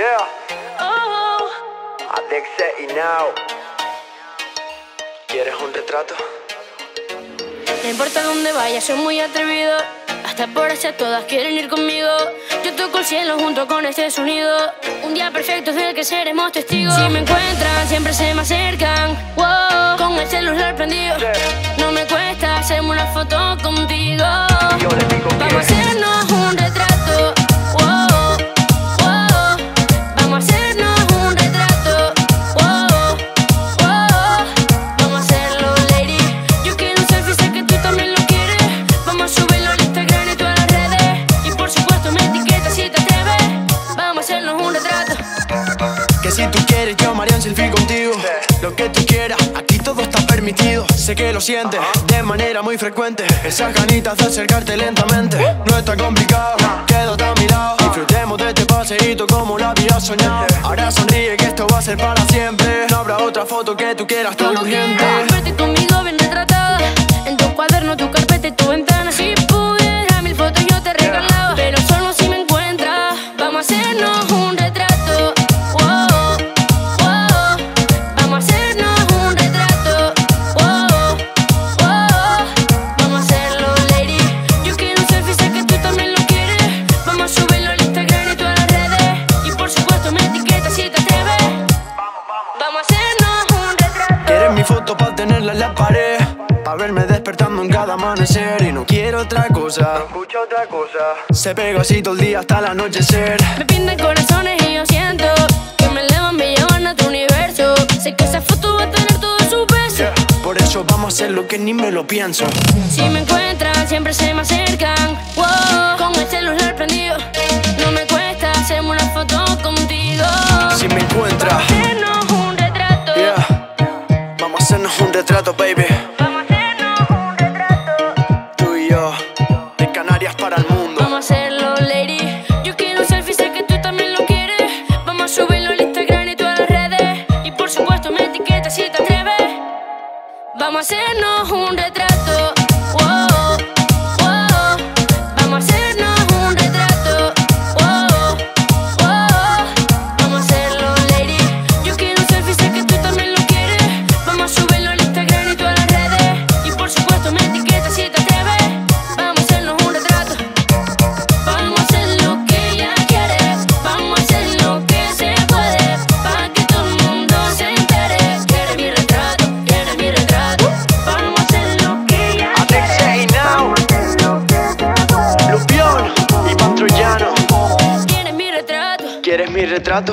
Yeah. Oh, Adexe y now. ¿Quieres un retrato? no importa dónde vaya, soy muy atrevido. Hasta por allá todas quieren ir conmigo. Yo toco el cielo junto con este sonido. Un día perfecto es del que seremos testigos. Si me encuentran, siempre se me acercan. Wow, con el celular prendido. No me cuesta hacerme una foto contigo. Si tú quieres yo selfie contigo. Lo que tú quieras, aquí todo está permitido. Sé que lo sientes de manera muy frecuente. Esas ganitas de acercarte lentamente No está complicado, quédate a mi lado Disfrutemos de este paseíto como lo había soñado. Ahora sonríe que esto va a ser para siempre. No habrá otra foto que tú quieras tan urgente. Conmigo bien verme despertando en cada amanecer Y no quiero otra cosa Escucha otra cosa. Se pega así todo el día hasta el anochecer Me pintan corazones y yo siento que me elevan, me llevan a tu universo. Sé que esa foto va a tener todo su peso. Por eso vamos a hacer lo que ni me lo pienso Si me encuentran, siempre se me acercan. Wow, con el celular prendido. No me cuesta hacerme una foto contigo. Si me encuentras Hacernos un retrato. Yeah. Vamos a hacernos un retrato, baby. Vamos a hacerlo, lady. Yo quiero un selfie, sé que tú también lo quieres. Vamos a subirlo al Instagram y todas las redes. Y por supuesto, me etiquetas si te atreves. Vamos a hacernos un retrato. ¿Quieres mi retrato?